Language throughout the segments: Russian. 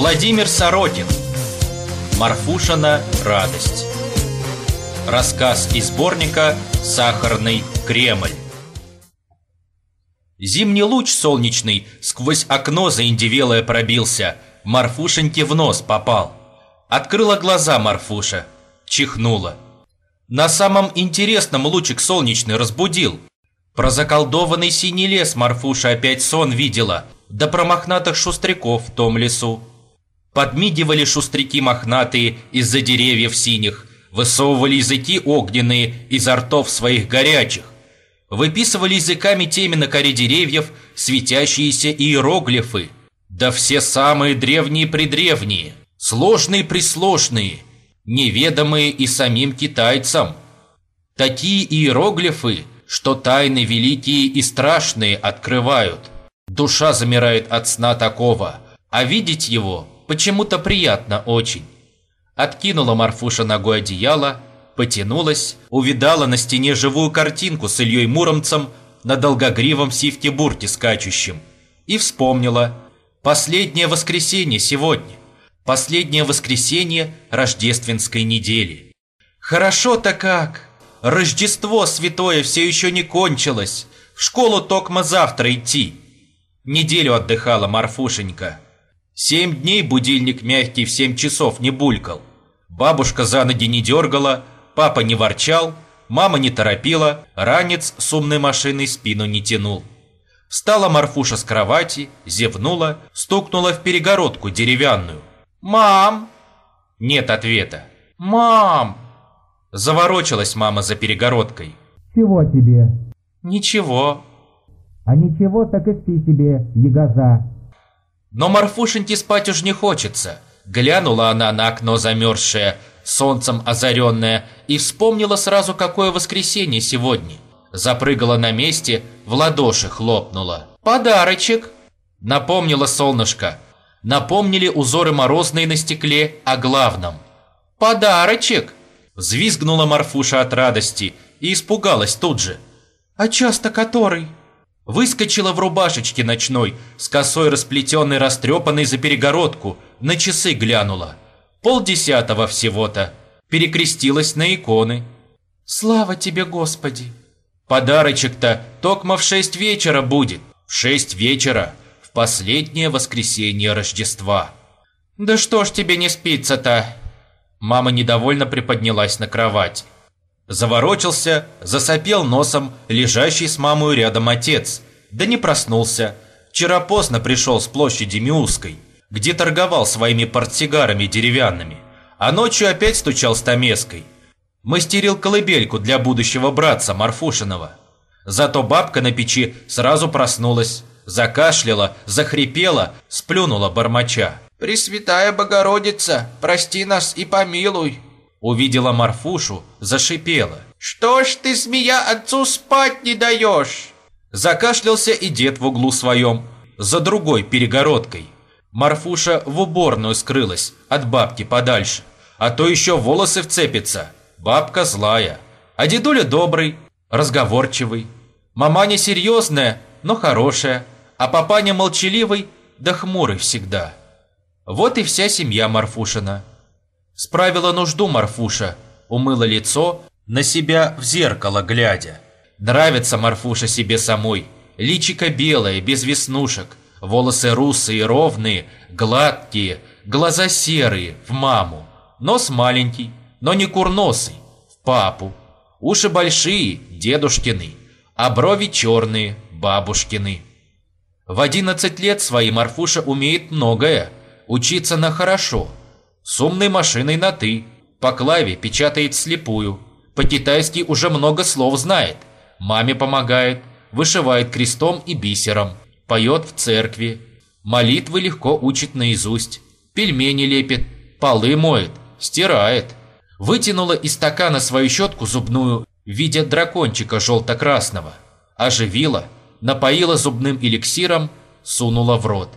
Владимир Сорокин Марфушина радость Рассказ из сборника «Сахарный Кремль» Зимний луч солнечный сквозь окно заиндивелое пробился, Марфушеньке в нос попал. Открыла глаза Марфуша, чихнула. На самом интересном лучик солнечный разбудил. Про заколдованный синий лес Марфуша опять сон видела, да про мохнатых шустряков в том лесу. Подмигивали шустряки мохнатые из-за деревьев синих, высовывали языки огненные изо ртов своих горячих, выписывали языками теми на коре деревьев светящиеся иероглифы, да все самые древние-предревние, сложные-присложные, неведомые и самим китайцам. Такие иероглифы, что тайны великие и страшные открывают. Душа замирает от сна такого, а видеть его почему-то приятно очень. Откинула Марфуша ногой одеяло, потянулась, увидала на стене живую картинку с Ильей Муромцем на долгогривом сивке-бурте скачущим. И вспомнила. Последнее воскресенье сегодня. Последнее воскресенье рождественской недели. Хорошо-то как! Рождество святое все еще не кончилось. В школу токмо завтра идти. Неделю отдыхала Марфушенька. Семь дней будильник мягкий в семь часов не булькал. Бабушка за ноги не дергала, папа не ворчал, мама не торопила, ранец с умной машиной спину не тянул. Встала Марфуша с кровати, зевнула, стукнула в перегородку деревянную. «Мам!» Нет ответа. «Мам!» Заворочилась мама за перегородкой. «Чего тебе?» «Ничего». «А ничего, так и спи себе, ягоза». Но Марфушеньке спать уж не хочется. Глянула она на окно замерзшее, солнцем озаренное, и вспомнила сразу, какое воскресенье сегодня. Запрыгала на месте, в ладоши хлопнула. «Подарочек!» Напомнила солнышко. Напомнили узоры морозные на стекле о главном. «Подарочек!» Взвизгнула Марфуша от радости и испугалась тут же. «А час-то который?» Выскочила в рубашечке ночной, с косой расплетенной растрепанной за перегородку, на часы глянула. Полдесятого всего-то. Перекрестилась на иконы. «Слава тебе, Господи!» Подарочек-то токмо в шесть вечера будет. В шесть вечера, в последнее воскресенье Рождества. «Да что ж тебе не спится-то?» Мама недовольно приподнялась на кровать. Заворочился, засопел носом лежащий с мамой рядом отец. Да не проснулся. Вчера поздно пришел с площади Миусской, где торговал своими портсигарами деревянными. А ночью опять стучал стамеской. Мастерил колыбельку для будущего братца Марфушинова. Зато бабка на печи сразу проснулась, закашляла, захрипела, сплюнула бормоча. «Пресвятая Богородица, прости нас и помилуй!» Увидела Марфушу, зашипела. «Что ж ты, змея, отцу спать не даешь?» Закашлялся и дед в углу своем, за другой перегородкой. Марфуша в уборную скрылась, от бабки подальше. А то еще волосы вцепится. Бабка злая. А дедуля добрый, разговорчивый. Маманя серьезная, но хорошая. А папаня молчаливый, да хмурый всегда. Вот и вся семья Марфушина. Справила нужду Марфуша, умыла лицо, на себя в зеркало глядя. Нравится Марфуша себе самой. Личико белое, без веснушек, волосы русые, ровные, гладкие, глаза серые, в маму. Нос маленький, но не курносый, в папу. Уши большие, дедушкины, а брови черные, бабушкины. В одиннадцать лет своей Марфуша умеет многое, учиться на хорошо – с умной машиной на «ты». По клаве печатает слепую. По-китайски уже много слов знает. Маме помогает. Вышивает крестом и бисером. Поет в церкви. Молитвы легко учит наизусть. Пельмени лепит. Полы моет. Стирает. Вытянула из стакана свою щетку зубную, видя дракончика желто-красного. Оживила, напоила зубным эликсиром, сунула в рот.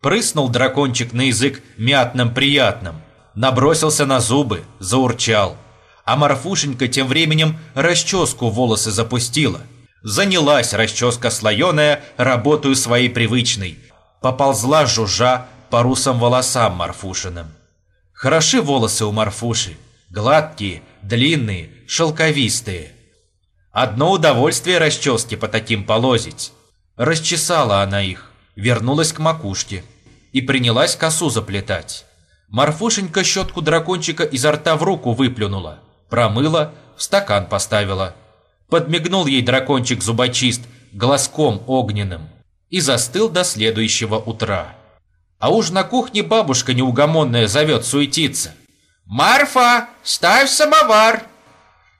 Прыснул дракончик на язык мятным приятным, набросился на зубы, заурчал. А Марфушенька тем временем расческу волосы запустила. Занялась расческа слоеная работаю своей привычной. Поползла жужжа по русым волосам Марфушиным. Хороши волосы у Марфуши, гладкие, длинные, шелковистые. Одно удовольствие расчески по таким полозить. Расчесала она их, вернулась к макушке и принялась косу заплетать. Марфушенька щетку дракончика изо рта в руку выплюнула, промыла, в стакан поставила. Подмигнул ей дракончик зубочист глазком огненным и застыл до следующего утра. А уж на кухне бабушка неугомонная зовет суетиться. «Марфа, ставь самовар!»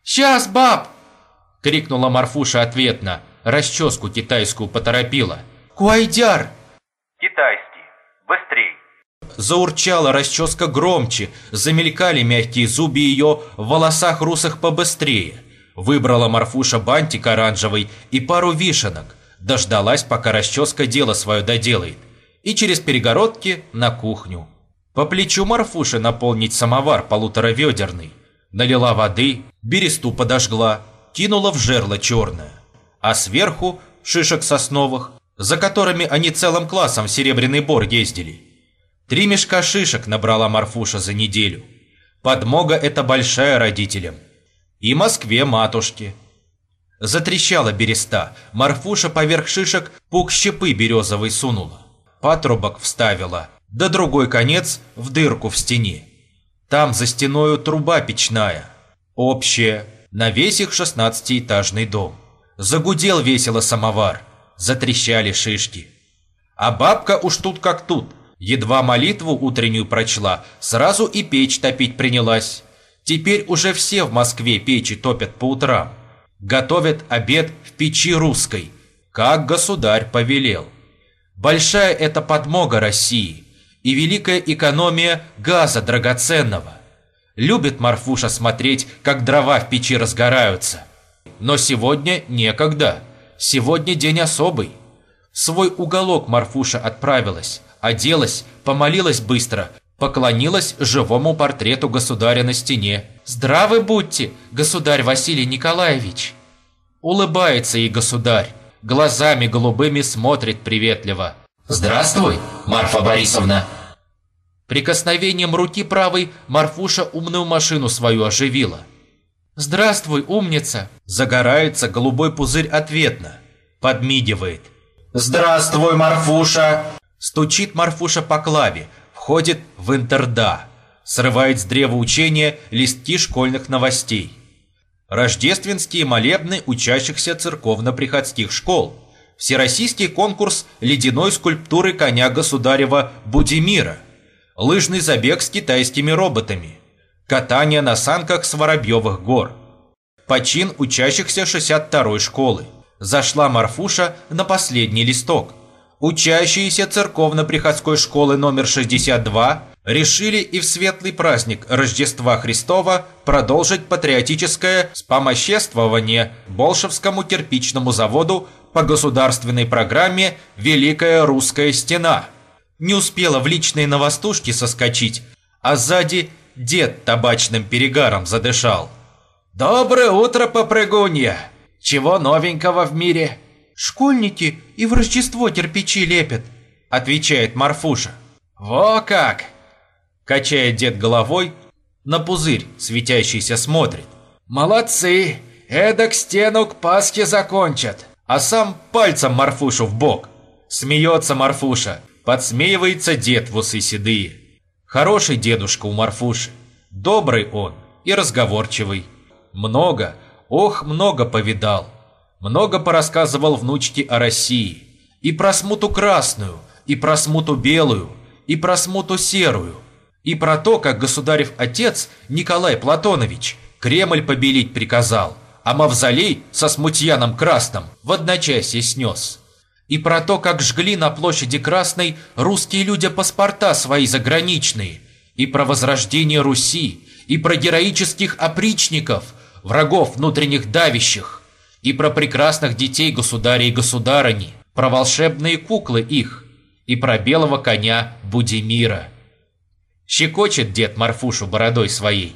«Сейчас, баб!» — крикнула Марфуша ответно, расческу китайскую поторопила. «Куайдяр!» Китайский. Быстрей. Заурчала расческа громче, замелькали мягкие зубы ее в волосах русых побыстрее. Выбрала Марфуша бантик оранжевый и пару вишенок, дождалась, пока расческа дело свое доделает, и через перегородки на кухню. По плечу Марфуши наполнить самовар полутораведерный. Налила воды, бересту подожгла, кинула в жерло черное. А сверху шишек сосновых, за которыми они целым классом в Серебряный Бор ездили. Три мешка шишек набрала Марфуша за неделю. Подмога это большая родителям. И Москве матушке. Затрещала береста. Марфуша поверх шишек пук щепы березовой сунула. Патрубок вставила. Да другой конец в дырку в стене. Там за стеною труба печная. Общая. На весь их шестнадцатиэтажный дом. Загудел весело самовар. Затрещали шишки. А бабка уж тут как тут. Едва молитву утреннюю прочла, сразу и печь топить принялась. Теперь уже все в Москве печи топят по утрам. Готовят обед в печи русской, как государь повелел. Большая это подмога России и великая экономия газа драгоценного. Любит Марфуша смотреть, как дрова в печи разгораются. Но сегодня некогда. Сегодня день особый. В свой уголок Марфуша отправилась, оделась, помолилась быстро, поклонилась живому портрету государя на стене. «Здравы будьте, государь Василий Николаевич!» Улыбается ей государь, глазами голубыми смотрит приветливо. «Здравствуй, Марфа Борисовна!» Прикосновением руки правой Марфуша умную машину свою оживила. «Здравствуй, умница!» Загорается голубой пузырь ответно. Подмигивает. «Здравствуй, Марфуша!» Стучит Марфуша по клаве, входит в интерда. Срывает с древа учения листки школьных новостей. Рождественские молебны учащихся церковно-приходских школ. Всероссийский конкурс ледяной скульптуры коня государева Будимира. Лыжный забег с китайскими роботами. Катание на санках с Воробьевых гор. Почин учащихся 62-й школы. Зашла Марфуша на последний листок. Учащиеся церковно-приходской школы номер 62 решили и в светлый праздник Рождества Христова продолжить патриотическое спомоществование Болшевскому кирпичному заводу по государственной программе «Великая русская стена». Не успела в личные новостушки соскочить, а сзади дед табачным перегаром задышал. «Доброе утро, попрыгунья! Чего новенького в мире?» «Школьники и в Рождество кирпичи лепят», – отвечает Марфуша. «Во как!» – качает дед головой, на пузырь светящийся смотрит. «Молодцы! Эдак стену к Пасхе закончат!» А сам пальцем Марфушу в бок. Смеется Марфуша, подсмеивается дед в усы седые. Хороший дедушка у Марфуши. Добрый он и разговорчивый. Много, ох, много повидал. Много порассказывал внучке о России. И про смуту красную, и про смуту белую, и про смуту серую. И про то, как государев отец Николай Платонович Кремль побелить приказал, а мавзолей со смутьяном красным в одночасье снес. И про то, как жгли на площади Красной русские люди паспорта свои заграничные, и про возрождение Руси, и про героических опричников, врагов внутренних давящих, и про прекрасных детей государя и государыни, про волшебные куклы их, и про белого коня Будимира. Щекочет дед Марфушу бородой своей.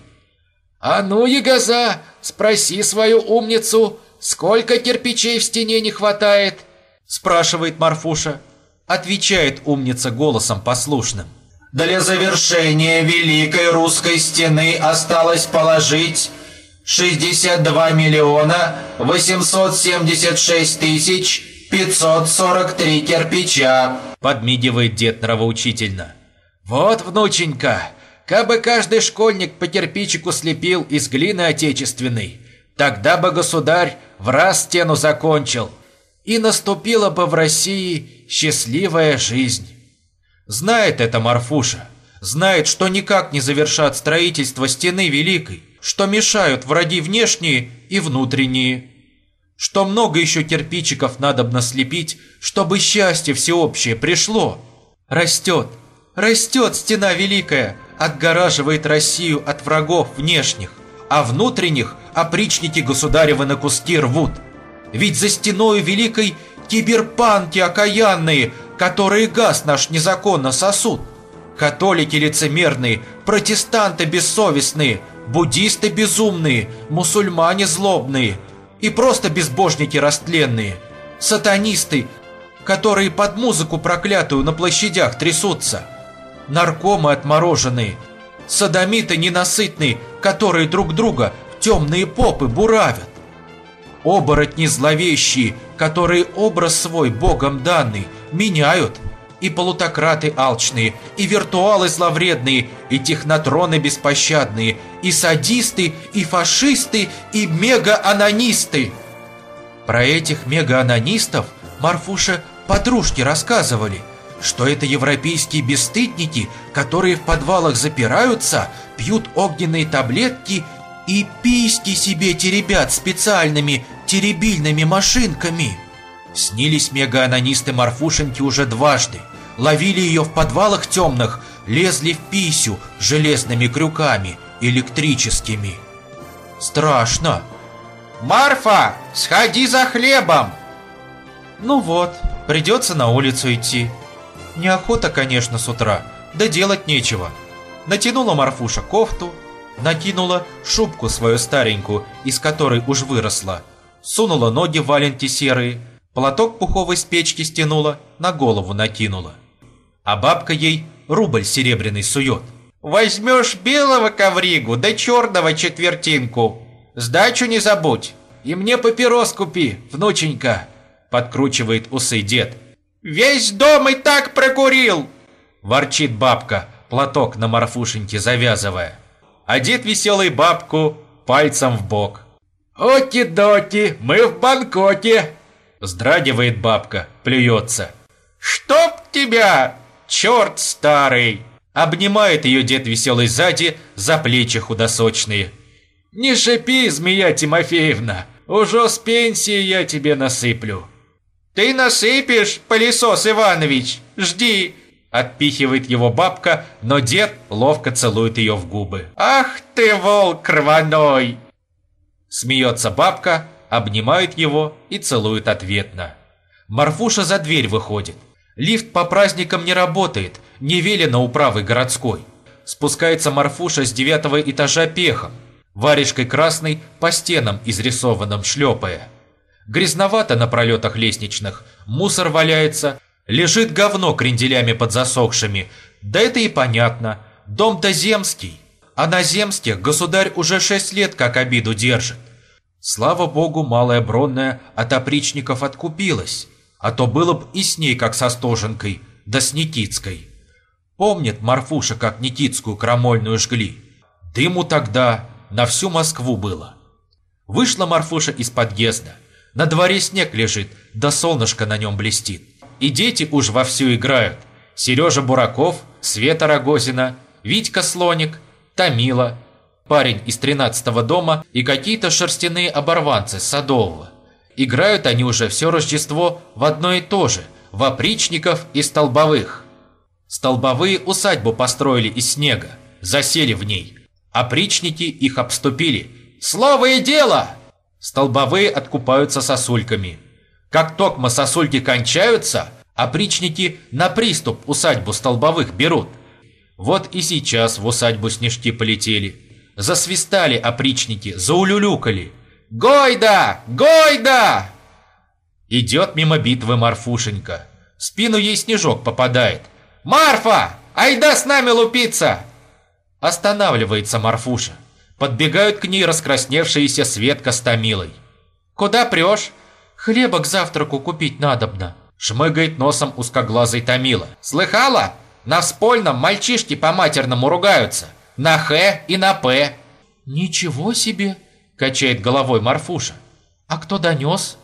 «А ну, ягоза, спроси свою умницу, сколько кирпичей в стене не хватает?» Спрашивает Марфуша. Отвечает умница голосом послушным. Для завершения Великой Русской Стены осталось положить 62 миллиона 876 тысяч 543 кирпича. Подмигивает дед нравоучительно. Вот, внученька, кабы каждый школьник по кирпичику слепил из глины отечественной, тогда бы государь в раз стену закончил, и наступила бы в России счастливая жизнь. Знает это Марфуша. Знает, что никак не завершат строительство стены Великой, что мешают враги внешние и внутренние. Что много еще кирпичиков надо слепить, чтобы счастье всеобщее пришло. Растет, растет стена Великая, отгораживает Россию от врагов внешних, а внутренних опричники государевы на куски рвут. Ведь за стеною Великой киберпанки окаянные, которые газ наш незаконно сосут. Католики лицемерные, протестанты бессовестные, буддисты безумные, мусульмане злобные и просто безбожники растленные, сатанисты, которые под музыку проклятую на площадях трясутся, наркомы отмороженные, садомиты ненасытные, которые друг друга темные попы буравят, оборотни зловещие, которые образ свой богом данный меняют, и полутократы алчные, и виртуалы зловредные, и технотроны беспощадные, и садисты, и фашисты, и мега-анонисты. Про этих мега-анонистов Марфуша подружки рассказывали, что это европейские бесстыдники, которые в подвалах запираются, пьют огненные таблетки и письки себе теребят специальными теребильными машинками. Снились мегаанонисты Марфушеньки уже дважды. Ловили ее в подвалах темных, лезли в писю железными крюками, электрическими. Страшно. «Марфа, сходи за хлебом!» Ну вот, придется на улицу идти. Неохота, конечно, с утра, да делать нечего. Натянула Марфуша кофту, накинула шубку свою старенькую, из которой уж выросла, сунула ноги в валенки серые, платок пуховый с печки стянула, на голову накинула. А бабка ей рубль серебряный сует. Возьмешь белого ковригу, да черного четвертинку. Сдачу не забудь. И мне папирос купи, внученька. Подкручивает усы дед. Весь дом и так прокурил. Ворчит бабка, платок на Марфушеньке завязывая. А дед веселый бабку пальцем в бок. Оки-доки, мы в Бангкоке. Вздрагивает бабка, плюется. Чтоб тебя, черт старый! Обнимает ее дед веселый сзади за плечи худосочные. Не шипи, змея Тимофеевна, уже с пенсии я тебе насыплю. Ты насыпешь, пылесос Иванович, жди. Отпихивает его бабка, но дед ловко целует ее в губы. Ах ты, волк рваной! Смеется бабка, обнимает его и целует ответно. Марфуша за дверь выходит. Лифт по праздникам не работает, не велено управы городской. Спускается Марфуша с девятого этажа пехом, варежкой красной по стенам изрисованным шлепая. Грязновато на пролетах лестничных, мусор валяется, лежит говно кренделями подзасохшими. Да это и понятно, дом-то земский. А на земских государь уже шесть лет как обиду держит. Слава богу, малая Бронная от опричников откупилась, а то было б и с ней как со Стоженкой, да с Никитской. Помнит Марфуша, как Никитскую крамольную жгли. Дыму тогда на всю Москву было. Вышла Марфуша из подъезда. На дворе снег лежит, да солнышко на нем блестит. И дети уж вовсю играют. Сережа Бураков, Света Рогозина, Витька Слоник, Томила, парень из тринадцатого дома и какие-то шерстяные оборванцы Садового. Играют они уже все Рождество в одно и то же, в опричников и столбовых. Столбовые усадьбу построили из снега, засели в ней. Опричники их обступили. Слово и дело! Столбовые откупаются сосульками. Как токмо сосульки кончаются, опричники на приступ усадьбу столбовых берут. Вот и сейчас в усадьбу снежки полетели. Засвистали опричники, заулюлюкали. «Гойда! Гойда!» Идет мимо битвы Марфушенька. В спину ей снежок попадает. «Марфа! Айда с нами лупиться!» Останавливается Марфуша. Подбегают к ней раскрасневшиеся Светка с Томилой. «Куда прешь?» «Хлеба к завтраку купить надобно», шмыгает носом узкоглазый Томила. «Слыхала? На вспольном мальчишки по-матерному ругаются. На Х и на П». «Ничего себе!» – качает головой Марфуша. «А кто донес?»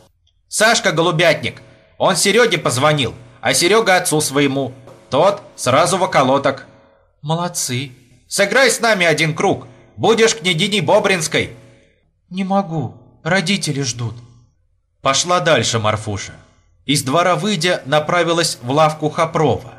«Сашка Голубятник. Он Сереге позвонил, а Серега отцу своему. Тот сразу в околоток». «Молодцы». «Сыграй с нами один круг. Будешь княгиней Бобринской». «Не могу. Родители ждут». Пошла дальше Марфуша. Из двора выйдя, направилась в лавку Хопрова.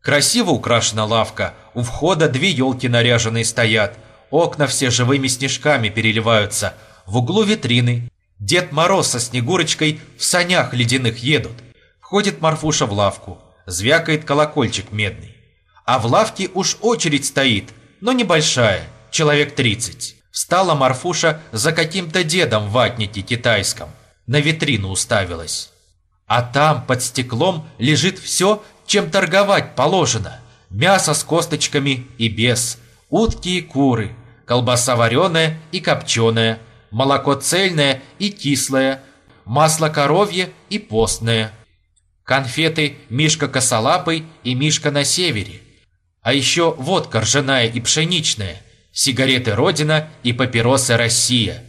Красиво украшена лавка, у входа две елки наряженные стоят, окна все живыми снежками переливаются, в углу витрины. Дед Мороз со Снегурочкой в санях ледяных едут. Входит Марфуша в лавку, звякает колокольчик медный. А в лавке уж очередь стоит, но небольшая, человек тридцать. Встала Марфуша за каким-то дедом в ватнике китайском на витрину уставилась. А там под стеклом лежит все, чем торговать положено. Мясо с косточками и без, утки и куры, колбаса вареная и копченая, молоко цельное и кислое, масло коровье и постное. Конфеты Мишка косолапый и Мишка на севере. А еще водка ржаная и пшеничная, сигареты Родина и папиросы Россия –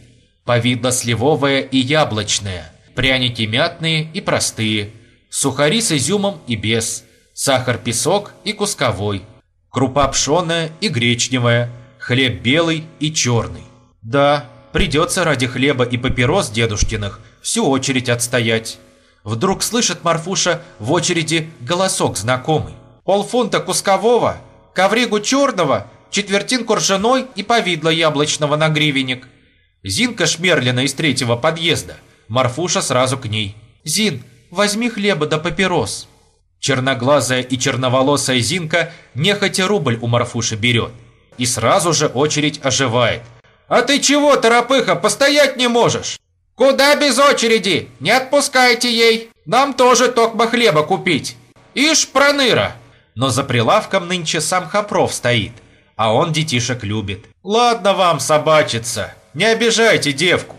повидло сливовое и яблочное, пряники мятные и простые, сухари с изюмом и без, сахар-песок и кусковой, крупа пшеная и гречневая, хлеб белый и черный. Да, придется ради хлеба и папирос дедушкиных всю очередь отстоять. Вдруг слышит Марфуша в очереди голосок знакомый. Полфунта кускового, ковригу черного, четвертинку ржаной и повидло яблочного на гривенник – Зинка Шмерлина из третьего подъезда. Марфуша сразу к ней. «Зин, возьми хлеба да папирос». Черноглазая и черноволосая Зинка нехотя рубль у Марфуши берет. И сразу же очередь оживает. «А ты чего, торопыха, постоять не можешь?» «Куда без очереди? Не отпускайте ей! Нам тоже токма хлеба купить!» «Ишь, проныра!» Но за прилавком нынче сам Хопров стоит, а он детишек любит. «Ладно вам, собачица, не обижайте девку.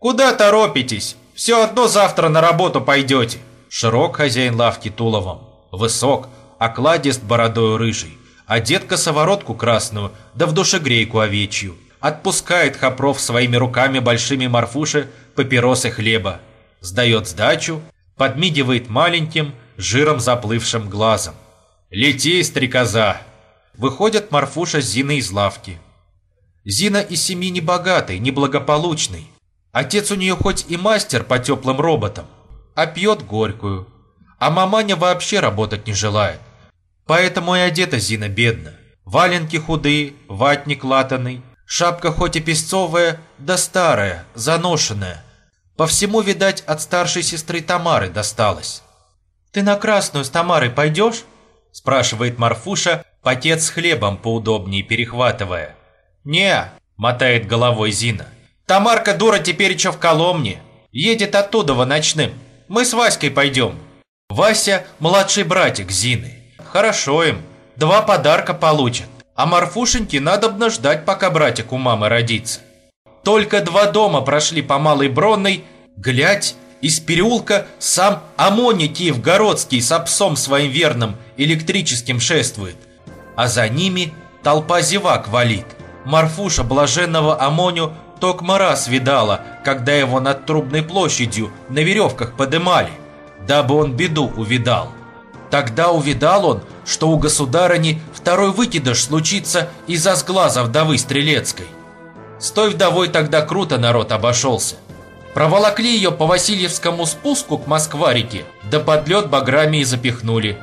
Куда торопитесь? Все одно завтра на работу пойдете. Широк хозяин лавки Туловом. Высок, окладист бородою рыжий. Одет косоворотку красную, да в душегрейку овечью. Отпускает Хопров своими руками большими Марфуше папиросы хлеба. Сдает сдачу, подмигивает маленьким, жиром заплывшим глазом. «Лети, стрекоза!» Выходят Марфуша с Зиной из лавки. Зина из семьи небогатой, неблагополучной. Отец у нее хоть и мастер по теплым роботам, а пьет горькую. А маманя вообще работать не желает. Поэтому и одета Зина бедно. Валенки худые, ватник латаный, шапка хоть и песцовая, да старая, заношенная. По всему, видать, от старшей сестры Тамары досталось. «Ты на красную с Тамарой пойдешь?» спрашивает Марфуша, потец с хлебом поудобнее перехватывая. «Не», – мотает головой Зина. «Тамарка дура теперь еще в Коломне. Едет оттуда во ночным. Мы с Васькой пойдем». Вася – младший братик Зины. Хорошо им. Два подарка получат. А Марфушеньке надо ждать, пока братик у мамы родится. Только два дома прошли по Малой Бронной. Глядь, из переулка сам Амоня Киевгородский с псом своим верным электрическим шествует. А за ними толпа зевак валит – Марфуша блаженного Амоню токма раз видала, когда его над Трубной площадью на веревках подымали, дабы он беду увидал. Тогда увидал он, что у государыни второй выкидыш случится из-за сглаза вдовы Стрелецкой. С той вдовой тогда круто народ обошелся. Проволокли ее по Васильевскому спуску к Москварике, да под лед баграми и запихнули.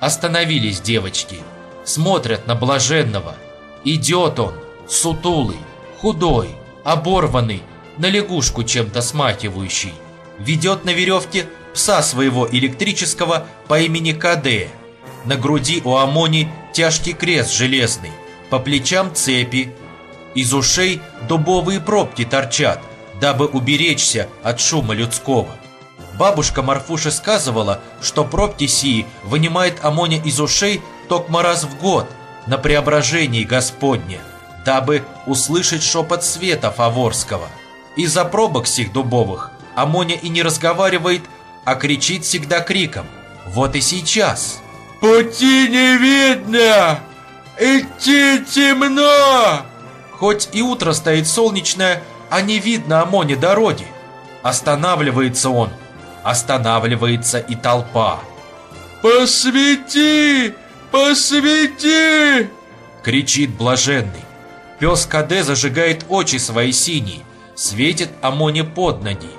Остановились девочки, смотрят на блаженного – Идет он, сутулый, худой, оборванный, на лягушку чем-то смахивающий. Ведет на веревке пса своего электрического по имени Каде. На груди у Амони тяжкий крест железный, по плечам цепи. Из ушей дубовые пробки торчат, дабы уберечься от шума людского. Бабушка Марфуши сказывала, что пробки сии вынимает Амоня из ушей токмо раз в год на преображении Господне, дабы услышать шепот света Фаворского. Из-за пробок сих дубовых Амоня и не разговаривает, а кричит всегда криком. Вот и сейчас. «Пути не видно! Идти темно!» Хоть и утро стоит солнечное, а не видно Амоне дороги. Останавливается он, останавливается и толпа. «Посвети! Посвети!» Кричит блаженный. Пес Каде зажигает очи свои синие, светит Амоне под ноги.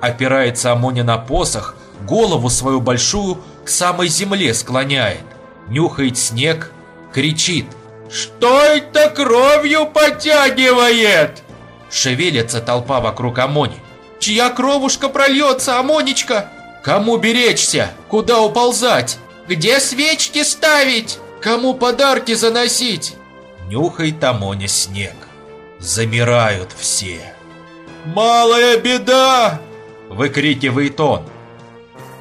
Опирается Амоне на посох, голову свою большую к самой земле склоняет. Нюхает снег, кричит. «Что это кровью потягивает?» Шевелится толпа вокруг Амони. «Чья кровушка прольется, Амонечка? Кому беречься? Куда уползать? Где свечки ставить? Кому подарки заносить?» Нюхает Амоня снег. Замирают все. «Малая беда!» Выкрикивает он.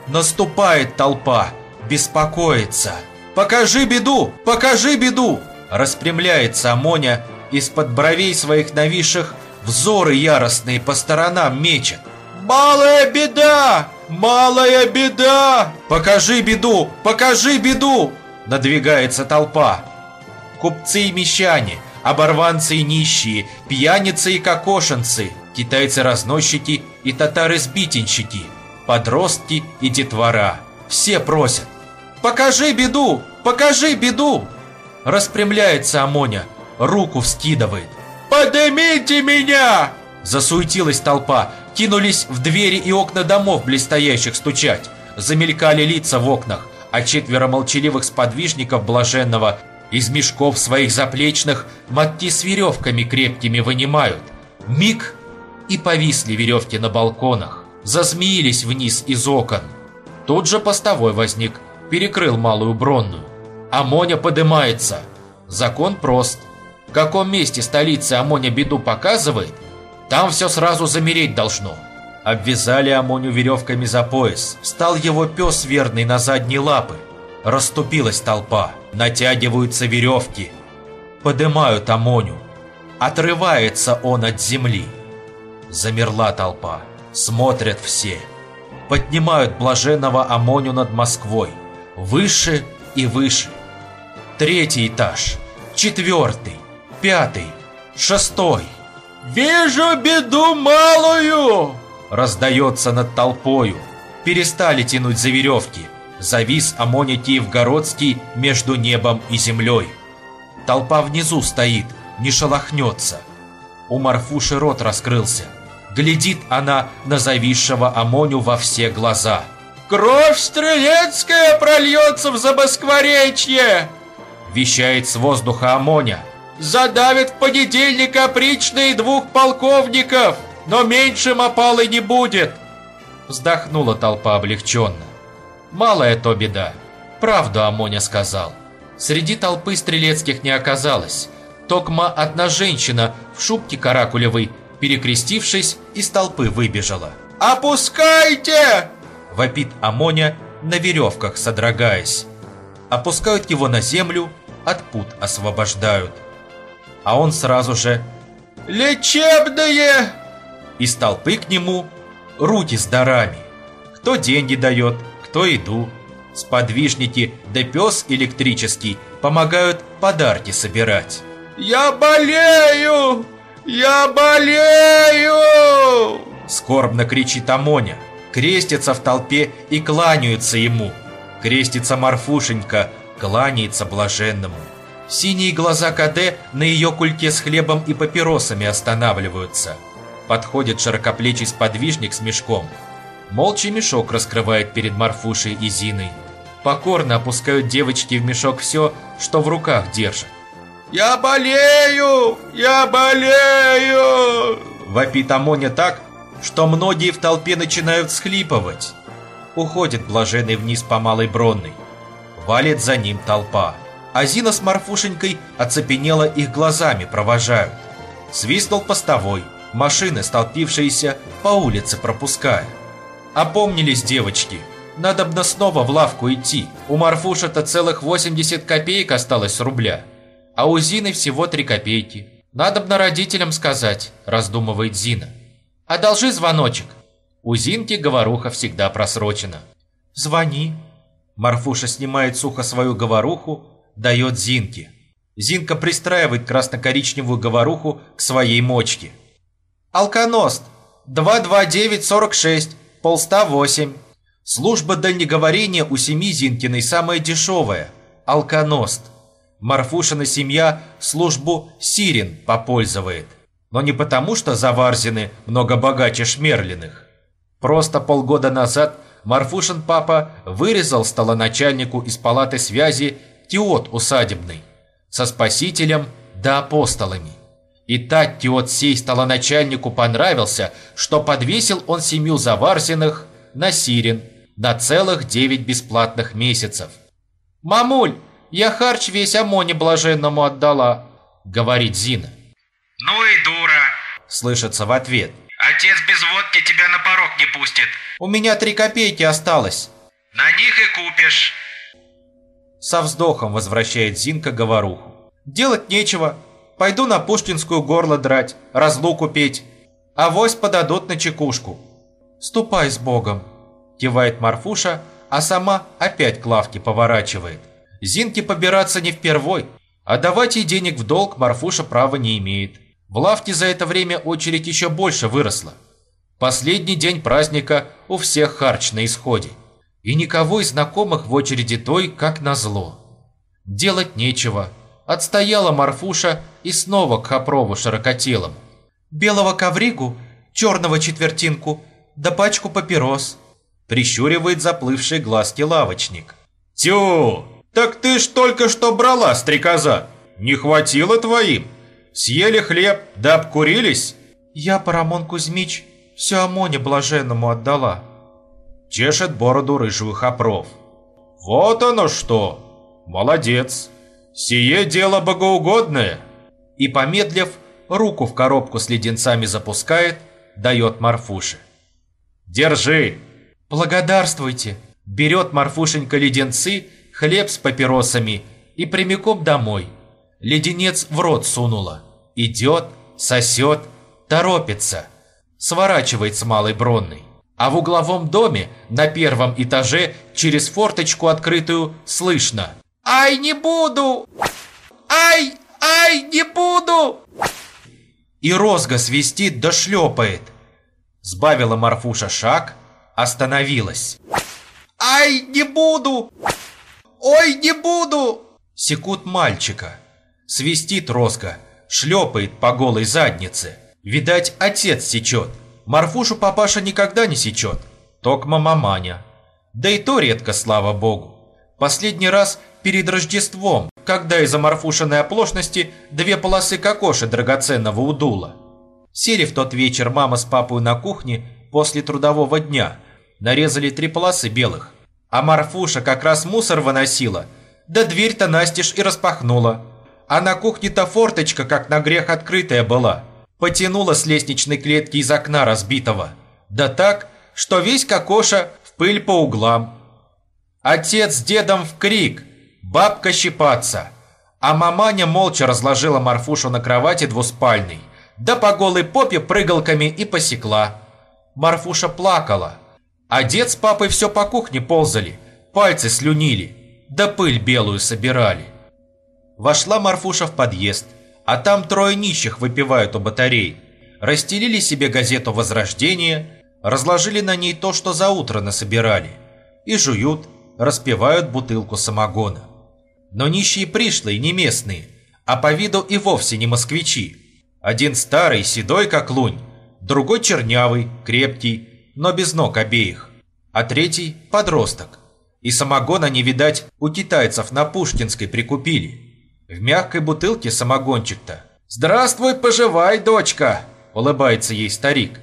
Наступает толпа, беспокоится. «Покажи беду! Покажи беду!» Распрямляется Амоня, из-под бровей своих нависших взоры яростные по сторонам мечет. «Малая беда! Малая беда!» «Покажи беду! Покажи беду!» Надвигается толпа. Купцы и мещане, оборванцы и нищие, пьяницы и кокошенцы, китайцы-разносчики и татары-сбитенщики, подростки и детвора. Все просят. «Покажи беду! Покажи беду!» Распрямляется Амоня, руку вскидывает. «Поднимите меня!» Засуетилась толпа, кинулись в двери и окна домов близстоящих стучать. Замелькали лица в окнах, а четверо молчаливых сподвижников блаженного из мешков своих заплечных мотки с веревками крепкими вынимают. Миг и повисли веревки на балконах, зазмеились вниз из окон. Тут же постовой возник, перекрыл малую бронную. Амоня подымается. Закон прост. В каком месте столицы Амоня беду показывает, там все сразу замереть должно. Обвязали Амоню веревками за пояс. Встал его пес верный на задние лапы. Расступилась толпа. Натягиваются веревки. Подымают Амоню. Отрывается он от земли. Замерла толпа. Смотрят все. Поднимают блаженного Амоню над Москвой. Выше и выше. Третий этаж. Четвертый. Пятый. Шестой. «Вижу беду малую!» Раздается над толпою. Перестали тянуть за веревки. Завис Амоня Киевгородский между небом и землей. Толпа внизу стоит, не шелохнется. У Марфуши рот раскрылся. Глядит она на зависшего Амоню во все глаза. «Кровь стрелецкая прольется в Забоскворечье!» Вещает с воздуха Амоня. «Задавит в понедельник опричные двух полковников, но меньше опалы не будет!» Вздохнула толпа облегченно. Малая то беда. Правду Амоня сказал. Среди толпы стрелецких не оказалось. Токма одна женщина в шубке каракулевой, перекрестившись, из толпы выбежала. «Опускайте!» Вопит Амоня, на веревках содрогаясь. Опускают его на землю, от пут освобождают. А он сразу же «Лечебные!» Из толпы к нему руки с дарами. Кто деньги дает, кто еду. Сподвижники да пес электрический помогают подарки собирать. «Я болею! Я болею!» Скорбно кричит Амоня, крестится в толпе и кланяются ему. Крестится Марфушенька, кланяется блаженному. Синие глаза КД на ее кульке с хлебом и папиросами останавливаются. Подходит широкоплечий сподвижник с мешком. Молча мешок раскрывает перед Марфушей и Зиной. Покорно опускают девочки в мешок все, что в руках держат. «Я болею! Я болею!» Вопит Амоня так, что многие в толпе начинают схлипывать. Уходит блаженный вниз по Малой Бронной. Валит за ним толпа. А Зина с Марфушенькой оцепенело их глазами провожают. Свистнул постовой, машины, столпившиеся, по улице пропуская. Опомнились девочки. Надобно снова в лавку идти. У Марфуша-то целых 80 копеек осталось с рубля. А у Зины всего 3 копейки. Надобно родителям сказать, раздумывает Зина. Одолжи звоночек. У Зинки говоруха всегда просрочена. Звони. Марфуша снимает сухо свою говоруху, дает Зинке. Зинка пристраивает красно-коричневую говоруху к своей мочке. Алконост 22946, полста 8. Служба дальнеговорения у семьи Зинкиной самая дешевая. Алконост. Марфушина семья службу Сирин попользует. Но не потому, что Заварзины много богаче Шмерлиных. Просто полгода назад Марфушин папа вырезал столоначальнику из палаты связи тиот усадебный со спасителем да апостолами. И так тиот сей столоначальнику понравился, что подвесил он семью Заварзиных на Сирин на целых девять бесплатных месяцев. «Мамуль, я харч весь Амоне блаженному отдала», — говорит Зина. Ну и дура. Слышится в ответ. Отец без водки тебя на порог не пустит. «У меня три копейки осталось». На них и купишь. Со вздохом возвращает Зинка говоруху. «Делать нечего. Пойду на Пушкинскую горло драть, разлуку петь. Авось подадут на чекушку». «Ступай с Богом», – кивает Марфуша, а сама опять к лавке поворачивает. Зинке побираться не впервой, а давать ей денег в долг Марфуша права не имеет. В лавке за это время очередь еще больше выросла. Последний день праздника у всех харч на исходе. И никого из знакомых в очереди той, как назло. Делать нечего. Отстояла Марфуша и снова к Хопрову широкотелому. Белого ковригу, черного четвертинку, да пачку папирос. Прищуривает заплывшие глазки лавочник. Тю, так ты ж только что брала, стрекоза. Не хватило твоим? Съели хлеб, да обкурились? Я, Парамон Кузьмич, все Амоне блаженному отдала. Чешет бороду рыжую Хопров. Вот оно что! Молодец! Сие дело богоугодное! И, помедлив, руку в коробку с леденцами запускает, дает Марфуше. Держи! Благодарствуйте! Берет Марфушенька леденцы, хлеб с папиросами и прямиком домой. Леденец в рот сунула. Идет, сосет, торопится. Сворачивает с Малой Бронной. А в угловом доме на первом этаже через форточку открытую слышно «Ай, не буду! Ай, ай, не буду!» И розга свистит да шлепает. Сбавила Марфуша шаг, остановилась. «Ай, не буду! Ой, не буду!» Секут мальчика. Свистит розга, шлепает по голой заднице. Видать, отец сечет. Марфушу папаша никогда не сечет, токма маманя. Да и то редко, слава богу. Последний раз перед Рождеством, когда из-за Марфушиной оплошности две полосы кокоши драгоценного удула. Сели в тот вечер мама с папой на кухне после трудового дня, нарезали три полосы белых. А Марфуша как раз мусор выносила, да дверь-то настежь и распахнула. А на кухне-то форточка, как на грех, открытая была – потянуло с лестничной клетки из окна разбитого. Да так, что весь кокоша в пыль по углам. Отец с дедом в крик, бабка щипаться. А маманя молча разложила Марфушу на кровати двуспальной, да по голой попе прыгалками и посекла. Марфуша плакала, а дед с папой все по кухне ползали, пальцы слюнили, да пыль белую собирали. Вошла Марфуша в подъезд, а там трое нищих выпивают у батарей. Расстелили себе газету «Возрождение», разложили на ней то, что за утро насобирали, и жуют, распивают бутылку самогона. Но нищие пришлые, не местные, а по виду и вовсе не москвичи. Один старый, седой как лунь, другой чернявый, крепкий, но без ног обеих, а третий – подросток. И самогон они, видать, у китайцев на Пушкинской прикупили – в мягкой бутылке самогончик-то. «Здравствуй, поживай, дочка!» – улыбается ей старик.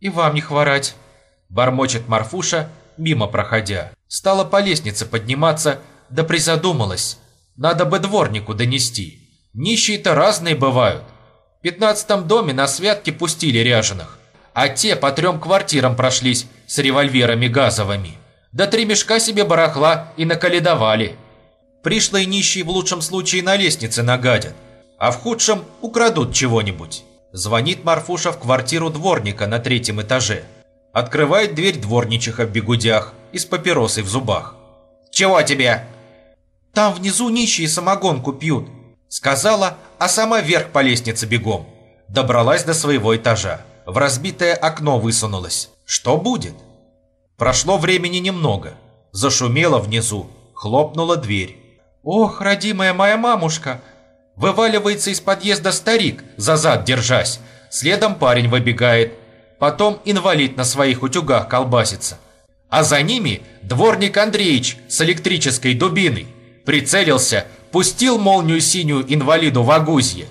«И вам не хворать!» – бормочет Марфуша, мимо проходя. Стала по лестнице подниматься, да призадумалась. Надо бы дворнику донести. Нищие-то разные бывают. В пятнадцатом доме на святки пустили ряженых, а те по трем квартирам прошлись с револьверами газовыми. Да три мешка себе барахла и наколедовали. Пришлые нищие в лучшем случае на лестнице нагадят, а в худшем украдут чего-нибудь. Звонит Марфуша в квартиру дворника на третьем этаже. Открывает дверь дворничиха в бегудях и с папиросой в зубах. «Чего тебе?» «Там внизу нищие самогонку пьют», — сказала, а сама вверх по лестнице бегом. Добралась до своего этажа. В разбитое окно высунулась. Что будет? Прошло времени немного. Зашумело внизу. Хлопнула дверь. «Ох, родимая моя мамушка!» Вываливается из подъезда старик, за зад держась. Следом парень выбегает. Потом инвалид на своих утюгах колбасится. А за ними дворник Андреич с электрической дубиной. Прицелился, пустил молнию синюю инвалиду в агузье.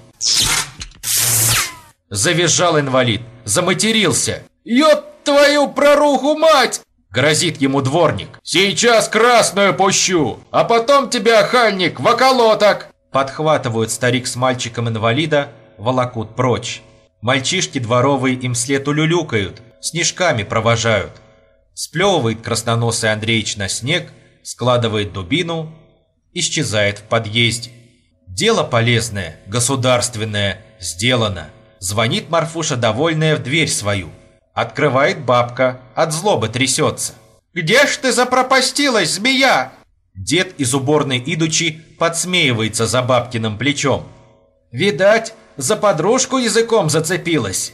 Завизжал инвалид, заматерился. «Ёб твою проруху мать!» Грозит ему дворник. «Сейчас красную пущу, а потом тебя, охальник, в околоток!» Подхватывают старик с мальчиком инвалида, волокут прочь. Мальчишки дворовые им след улюлюкают, снежками провожают. Сплевывает красноносый Андреич на снег, складывает дубину, исчезает в подъезде. Дело полезное, государственное, сделано. Звонит Марфуша довольная в дверь свою. Открывает бабка, от злобы трясется. «Где ж ты запропастилась, змея?» Дед из уборной идучи подсмеивается за бабкиным плечом. «Видать, за подружку языком зацепилась».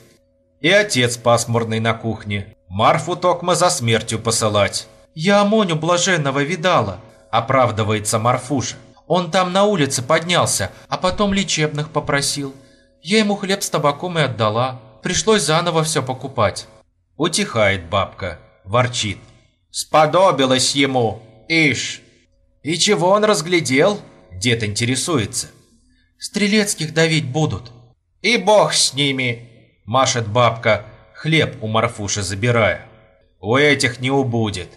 И отец пасмурный на кухне. Марфу Токма за смертью посылать. «Я Моню Блаженного видала», – оправдывается Марфуша. «Он там на улице поднялся, а потом лечебных попросил. Я ему хлеб с табаком и отдала. Пришлось заново все покупать». Утихает бабка, ворчит. «Сподобилось ему, ишь!» «И чего он разглядел?» Дед интересуется. «Стрелецких давить будут». «И бог с ними!» Машет бабка, хлеб у Марфуши забирая. «У этих не убудет»,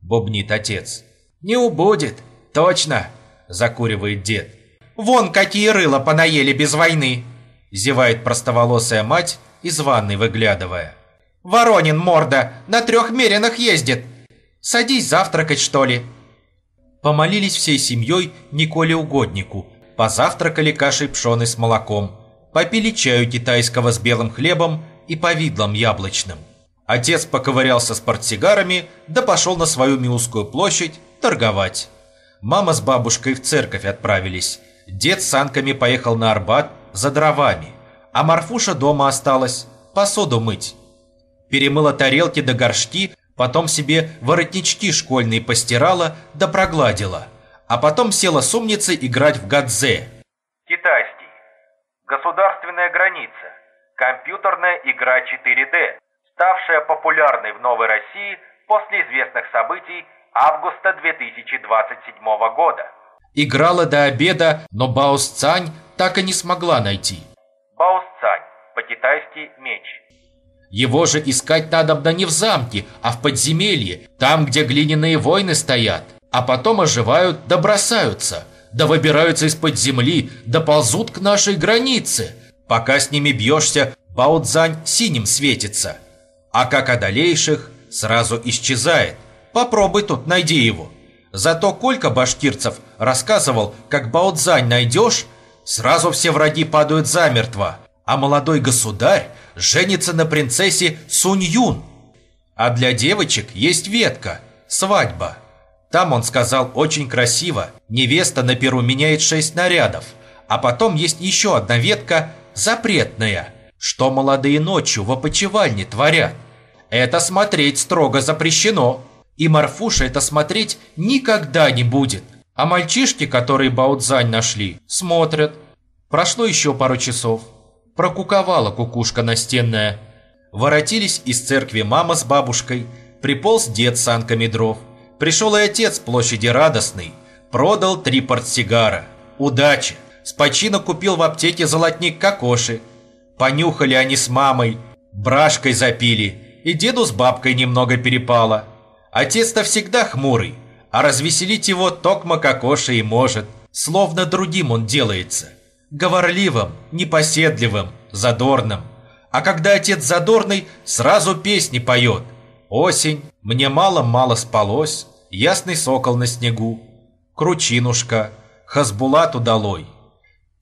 бубнит отец. «Не убудет, точно!» закуривает дед. «Вон какие рыла понаели без войны!» зевает простоволосая мать, из ванной выглядывая. «Воронин морда, на трех меринах ездит! Садись завтракать, что ли!» Помолились всей семьей Николе Угоднику, позавтракали кашей пшеной с молоком, попили чаю китайского с белым хлебом и повидлом яблочным. Отец поковырялся с портсигарами, да пошел на свою Миусскую площадь торговать. Мама с бабушкой в церковь отправились. Дед с санками поехал на Арбат за дровами, а Марфуша дома осталась посуду мыть. Перемыла тарелки да горшки, потом себе воротнички школьные постирала да прогладила, а потом села с умницей играть в гадзе. Китайский. Государственная граница. Компьютерная игра 4D, ставшая популярной в Новой России после известных событий августа 2027 года. Играла до обеда, но Баос Цань так и не смогла найти. Баусцань, по-китайски меч. Его же искать надо не в замке, а в подземелье, там, где глиняные войны стоят. А потом оживают да бросаются, да выбираются из-под земли, да к нашей границе. Пока с ними бьешься, Баудзань синим светится. А как одолеешь их, сразу исчезает. Попробуй тут, найди его. Зато Колька Башкирцев рассказывал, как Баудзань найдешь, сразу все враги падают замертво, а молодой государь женится на принцессе Сунь-Юн. А для девочек есть ветка – свадьба. Там, он сказал, очень красиво, невеста на перу меняет шесть нарядов, а потом есть еще одна ветка – запретная, что молодые ночью в опочивальне творят. Это смотреть строго запрещено, и Марфуша это смотреть никогда не будет. А мальчишки, которые Баудзань нашли, смотрят. Прошло еще пару часов. Прокуковала кукушка настенная. Воротились из церкви мама с бабушкой, приполз дед с санками дров. Пришел и отец площади радостный, продал три портсигара. Удачи! С купил в аптеке золотник кокоши. Понюхали они с мамой, брашкой запили, и деду с бабкой немного перепало. Отец-то всегда хмурый, а развеселить его токмо кокоши и может, словно другим он делается говорливым, непоседливым, задорным. А когда отец задорный, сразу песни поет. Осень, мне мало-мало спалось, ясный сокол на снегу, кручинушка, Хазбулат удалой.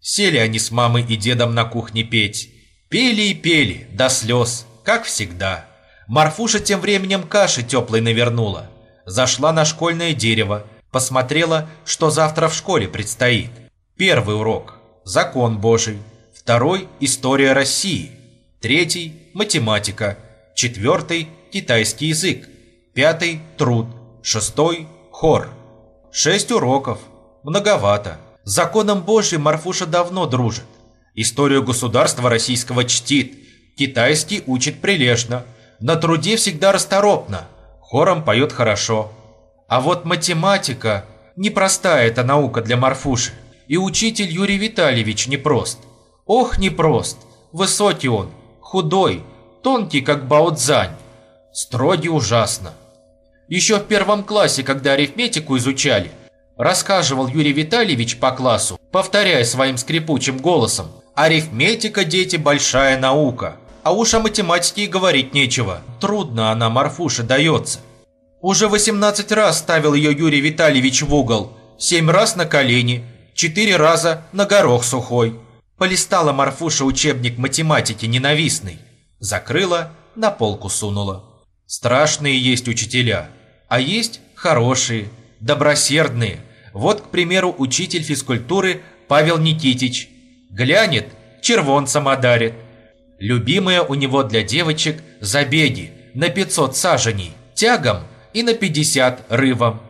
Сели они с мамой и дедом на кухне петь. Пели и пели, до слез, как всегда. Марфуша тем временем каши теплой навернула. Зашла на школьное дерево, посмотрела, что завтра в школе предстоит. Первый урок – закон Божий. Второй – история России. Третий – математика. Четвертый – китайский язык. Пятый – труд. Шестой – хор. Шесть уроков. Многовато. Законом Божьим Марфуша давно дружит. Историю государства российского чтит. Китайский учит прилежно. На труде всегда расторопно. Хором поет хорошо. А вот математика – непростая эта наука для Марфуши. И учитель Юрий Витальевич непрост. Ох, непрост. Высокий он, худой, тонкий, как Баоцзань. Строгий ужасно. Еще в первом классе, когда арифметику изучали, рассказывал Юрий Витальевич по классу, повторяя своим скрипучим голосом, «Арифметика, дети, большая наука, а уж о математике и говорить нечего, трудно она Марфуше дается». Уже 18 раз ставил ее Юрий Витальевич в угол, 7 раз на колени, 4 раза на горох сухой. Полистала Марфуша учебник математики ненавистный, закрыла, на полку сунула. Страшные есть учителя, а есть хорошие, добросердные. Вот, к примеру, учитель физкультуры Павел Никитич. Глянет, червонцам одарит. Любимая у него для девочек забеги на 500 саженей, тягом и на 50 рывом.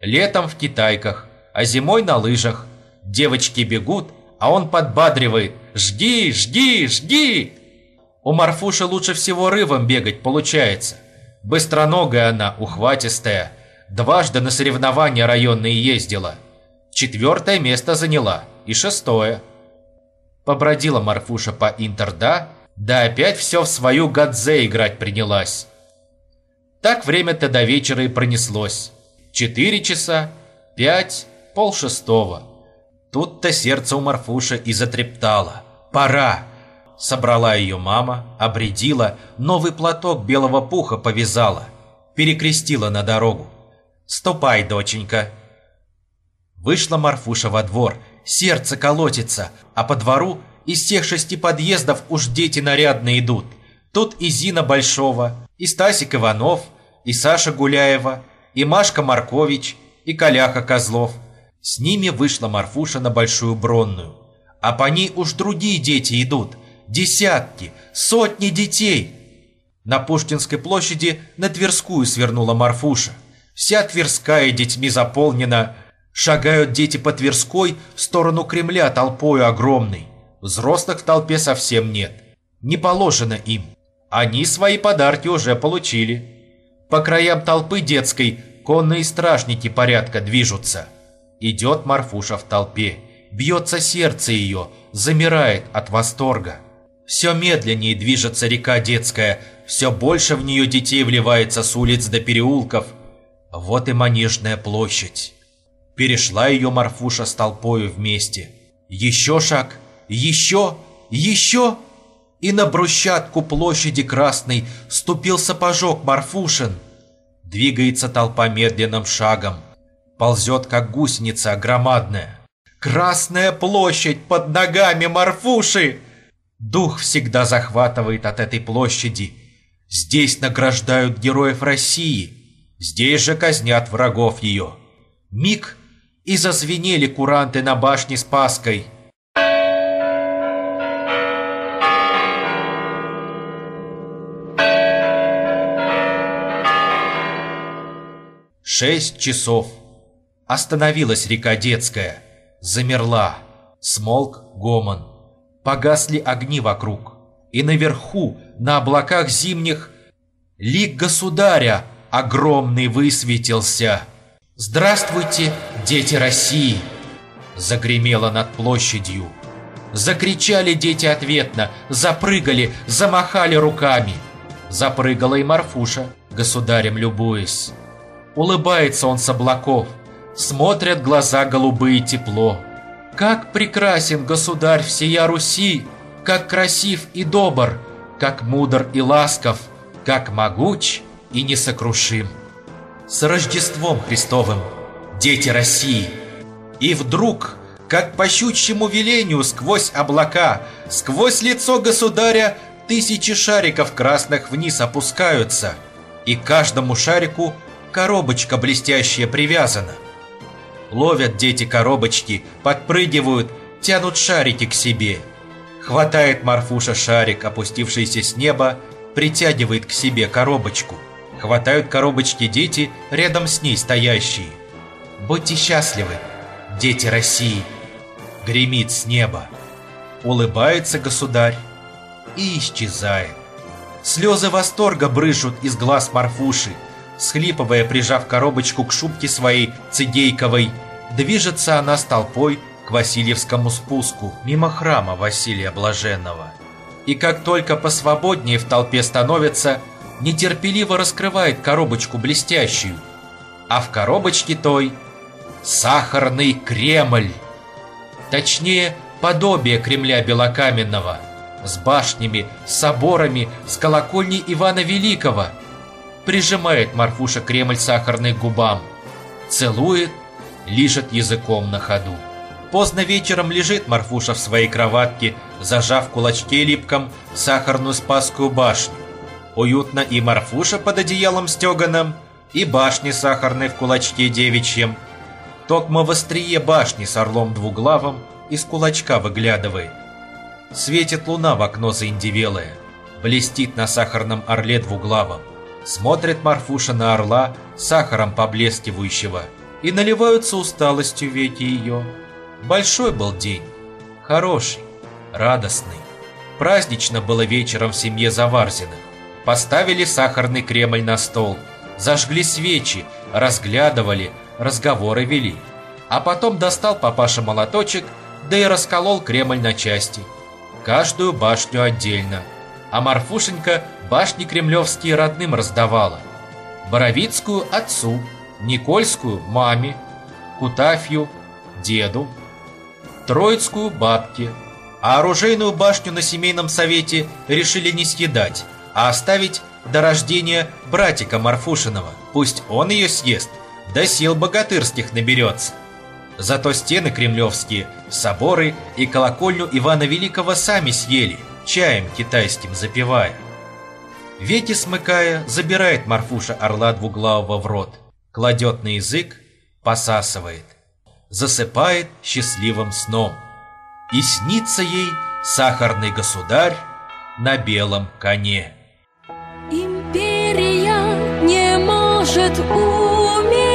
Летом в китайках, а зимой на лыжах. Девочки бегут, а он подбадривает «Жги, жги, жги!» У Марфуши лучше всего рывом бегать получается. Быстроногая она, ухватистая. Дважды на соревнования районные ездила. Четвертое место заняла и шестое. Побродила Марфуша по Интерда, да опять все в свою Гадзе играть принялась. Так время-то до вечера и пронеслось. Четыре часа, пять, полшестого. Тут-то сердце у Марфуши и затрептало. Пора! Собрала ее мама, обредила, новый платок белого пуха повязала, перекрестила на дорогу. «Ступай, доченька!» Вышла Марфуша во двор, сердце колотится, а по двору из тех шести подъездов уж дети нарядно идут. Тут и Зина Большова, и Стасик Иванов, и Саша Гуляева, и Машка Маркович, и Коляха Козлов. С ними вышла Марфуша на Большую Бронную. А по ней уж другие дети идут – десятки, сотни детей. На Пушкинской площади на Тверскую свернула Марфуша. Вся Тверская детьми заполнена. Шагают дети по Тверской в сторону Кремля толпою огромной. Взрослых в толпе совсем нет. Не положено им. Они свои подарки уже получили. По краям толпы детской конные стражники порядка движутся. Идет Марфуша в толпе. Бьется сердце ее, замирает от восторга. Все медленнее движется река детская, все больше в нее детей вливается с улиц до переулков. Вот и Манежная площадь. Перешла ее Марфуша с толпою вместе. Еще шаг, еще, еще. И на брусчатку площади Красной ступил сапожок Марфушин. Двигается толпа медленным шагом. Ползет, как гусеница громадная. Красная площадь под ногами Марфуши! Дух всегда захватывает от этой площади. Здесь награждают героев России, здесь же казнят врагов ее. Миг и зазвенели куранты на башне Спаской. Шесть часов. Остановилась река Детская. Замерла. Смолк гомон. Погасли огни вокруг. И наверху, на облаках зимних, лик государя огромный высветился. «Здравствуйте, дети России!» Загремело над площадью. Закричали дети ответно, запрыгали, замахали руками. Запрыгала и Марфуша, государем любуясь. Улыбается он с облаков, смотрят глаза голубые тепло. Как прекрасен государь всея Руси, как красив и добр, как мудр и ласков, как могуч и несокрушим. С Рождеством Христовым, дети России! И вдруг, как по щучьему велению сквозь облака, сквозь лицо государя тысячи шариков красных вниз опускаются, и каждому шарику коробочка блестящая привязана. Ловят дети коробочки, подпрыгивают, тянут шарики к себе. Хватает Марфуша шарик, опустившийся с неба, притягивает к себе коробочку. Хватают коробочки дети, рядом с ней стоящие. Будьте счастливы, дети России! Гремит с неба. Улыбается государь и исчезает. Слезы восторга брышут из глаз Марфуши. Схлипывая, прижав коробочку к шубке своей цигейковой, движется она с толпой к Васильевскому спуску, мимо храма Василия Блаженного. И как только посвободнее в толпе становится, нетерпеливо раскрывает коробочку блестящую. А в коробочке той сахарный Кремль. Точнее, подобие Кремля белокаменного, с башнями, с соборами, с колокольней Ивана Великого. Прижимает Марфуша Кремль сахарный к губам, целует, лижет языком на ходу. Поздно вечером лежит Марфуша в своей кроватке, зажав в кулачке липком сахарную Спасскую башню. Уютно и Марфуша под одеялом стеганым, и башни сахарной в кулачке девичьем. Токмо в острие башни с орлом двуглавым из кулачка выглядывает. Светит луна в окно заиндивелое, блестит на сахарном орле двуглавом. Смотрит Марфуша на орла, сахаром поблескивающего, и наливаются усталостью веки ее. Большой был день, хороший, радостный. Празднично было вечером в семье Заварзиных. Поставили сахарный Кремль на стол, зажгли свечи, разглядывали, разговоры вели. А потом достал папаша молоточек, да и расколол Кремль на части. Каждую башню отдельно. А Марфушенька башни кремлевские родным раздавала. Боровицкую отцу, Никольскую маме, Кутафью деду, Троицкую бабке, а оружейную башню на семейном совете решили не съедать, а оставить до рождения братика Марфушиного. Пусть он ее съест, да сил богатырских наберется. Зато стены кремлевские, соборы и колокольню Ивана Великого сами съели, чаем китайским запивая. Веки смыкая, забирает Марфуша орла двуглавого в рот, кладет на язык, посасывает, засыпает счастливым сном. И снится ей сахарный государь на белом коне. Империя не может умереть.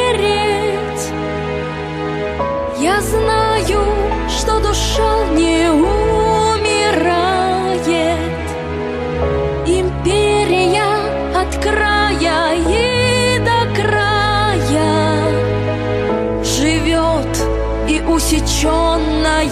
Я знаю, что душа не умирает. Усеченная